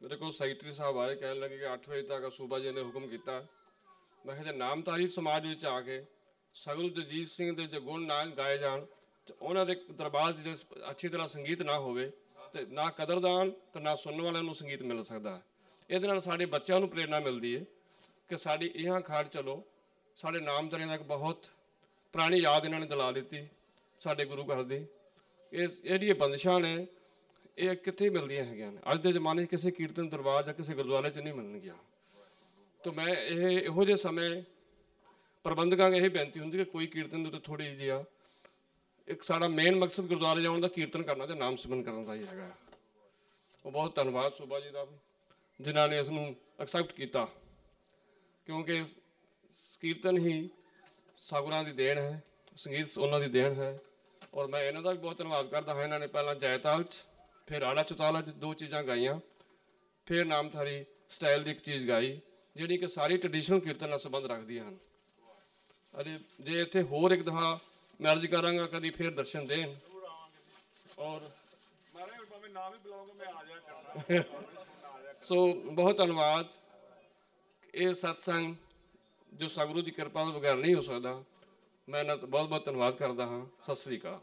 ਮੇਰੇ ਕੋਲ ਸੈਕਟਰੀ ਸਾਹਿਬ ਆਏ, ਕਹਿਣ ਲੱਗੇ ਕਿ 8 ਵਜੇ ਤੱਕ ਸੂਬਾ ਜੀ ਨੇ ਹੁਕਮ ਕੀਤਾ। ਮੈਂ ਕਿਹਾ ਜੇ ਨਾਮਧਾਰੀ ਸਮਾਜ ਵਿੱਚ ਆ ਕੇ ਸਗਰੂ ਜਗਜੀਤ ਸਿੰਘ ਦੇ ਜੇ ਗੁਣ ਨਾ ਗਾਏ ਜਾਣ, ਤੇ ਉਹਨਾਂ ਦੇ ਦਰਬਾਰ 'ਚ ਜੇ ਅੱਛੀ ਤਰ੍ਹਾਂ ਸੰਗੀਤ ਨਾ ਹੋਵੇ, ਤੇ ਨਾ ਕਦਰਦਾਨ ਤੇ ਨਾ ਸੁਣਨ ਵਾਲਿਆਂ ਨੂੰ ਸੰਗੀਤ ਮਿਲ ਸਕਦਾ ਇਹਦੇ ਨਾਲ ਸਾਡੇ ਬੱਚਿਆਂ ਨੂੰ ਪ੍ਰੇਰਣਾ ਮਿਲਦੀ ਹੈ ਕਿ ਸਾਡੀ ਇਹਾਂ ਖਾੜ ਚਲੋ, ਸਾਡੇ ਨਾਮਧਾਰੀਆਂ ਦਾ ਇੱਕ ਬਹੁਤ ਪੁਰਾਣੀ ਯਾਦ ਇਹਨਾਂ ਨੇ ਦਿਲਾ ਦਿੱਤੀ ਸਾਡੇ ਗੁਰੂ ਘਰ ਦੀ। ਇਹ ਇਹਦੀ ਬੰਦਸ਼ਾਂ ਨੇ ਇਹ ਕਿੱਥੇ ਮਿਲਦੀਆਂ ਹੈਗੀਆਂ ਨੇ। ਅੱਜ ਦੇ ਜ਼ਮਾਨੇ 'ਚ ਕਿਸੇ ਕੀਰਤਨ ਦਰਬਾਰ ਜਾਂ ਕਿਸੇ ਗੁਰਦੁਆਰੇ 'ਚ ਨਹੀਂ ਮਿਲਣਗੀਆਂ। ਤਾਂ ਮੈਂ ਇਹ, ਇਹੋ ਜਿਹੇ ਸਮੇਂ ਪ੍ਰਬੰਧਕਾਂ ਨੂੰ ਇਹ ਬੇਨਤੀ ਹੁੰਦੀ ਕਿ ਕੋਈ ਕੀਰਤਨ ਦੇ ਉੱਤੇ ਥੋੜੀ ਜਿਹੀ ਆ। ਇੱਕ ਸਾਡਾ ਮੇਨ ਮਕਸਦ ਗੁਰਦੁਆਰੇ ਜਾਣ ਦਾ ਕੀਰਤਨ ਕਰਨਾ ਤੇ ਨਾਮ ਸਿਮਰਨ ਕਰਨ ਦਾ ਹੀ ਹੈਗਾ। ਉਹ ਬਹੁਤ ਧੰਨਵਾਦ ਸੁਭਾ ਜੀ ਦਾ ਵੀ, ਜਿਨ੍ਹਾਂ ਨੇ ਇਸ ਨੂੰ ਐਕਸੈਪਟ ਕੀਤਾ। ਕਿਉਂਕਿ ਕੀਰਤਨ ਹੀ ਸਾਗੁਰਾਂ ਦੀ ਦੇਣ ਹੈ, ਸੰਗੀਤ ਉਹਨਾਂ ਦੀ ਦੇਣ ਹੈ। ਔਰ ਮੈਂ ਇਹਨਾਂ ਦਾ ਵੀ ਬਹੁਤ ਧੰਨਵਾਦ ਕਰਦਾ ਹਾਂ। ਇਹਨਾਂ ਨੇ ਪਹਿਲਾਂ ਜੈਤਾਲ 'ਚ ਫਿਰ ਆੜਾ ਚੁਤਾਲਾ 'ਚ ਦੋ ਚੀਜ਼ਾਂ ਗਾਈਆਂ। ਫਿਰ ਨਾਮਧਾਰੀ ਸਟਾਈਲ ਦੀ ਇੱਕ ਚੀਜ਼ ਗਾਈ ਜਿਹੜੀ ਕਿ ਸਾਰੀ ਟ੍ਰੈਡੀਸ਼ਨਲ ਕੀਰਤਨ ਨਾਲ ਸੰਬੰਧ ਰੱਖਦੀਆਂ ਹਨ। ਅਰੇ ਜੇ ਇੱਥੇ ਹੋਰ ਇੱਕ ਦਫਾ ਮੈਂ ਅਰਜ਼ ਕਰਾਂਗਾ ਕਦੀ ਫਿਰ ਦਰਸ਼ਨ ਦੇਣ। ਔਰ ਮਾਰੇ ਭਾਵੇਂ ਨਾ ਵੀ ਬੁਲਾਓਗੇ ਮੈਂ ਆ ਜਾਇਆ ਕਰਨਾ ਸੋ ਬਹੁਤ ਧੰਨਵਾਦ। ਇਹ ਸਤਸੰਗ ਜੋ ਸਤਿਗੁਰੂ ਦੀ ਕਿਰਪਾ ਤੋਂ ਬਗੈਰ ਨਹੀਂ ਹੋ ਸਕਦਾ ਮੈਂ ਇਹਨਾਂ ਦਾ ਬਹੁਤ ਬਹੁਤ ਧੰਨਵਾਦ ਕਰਦਾ ਹਾਂ। ਸਤਿ ਸ੍ਰੀ ਅਕਾਲ।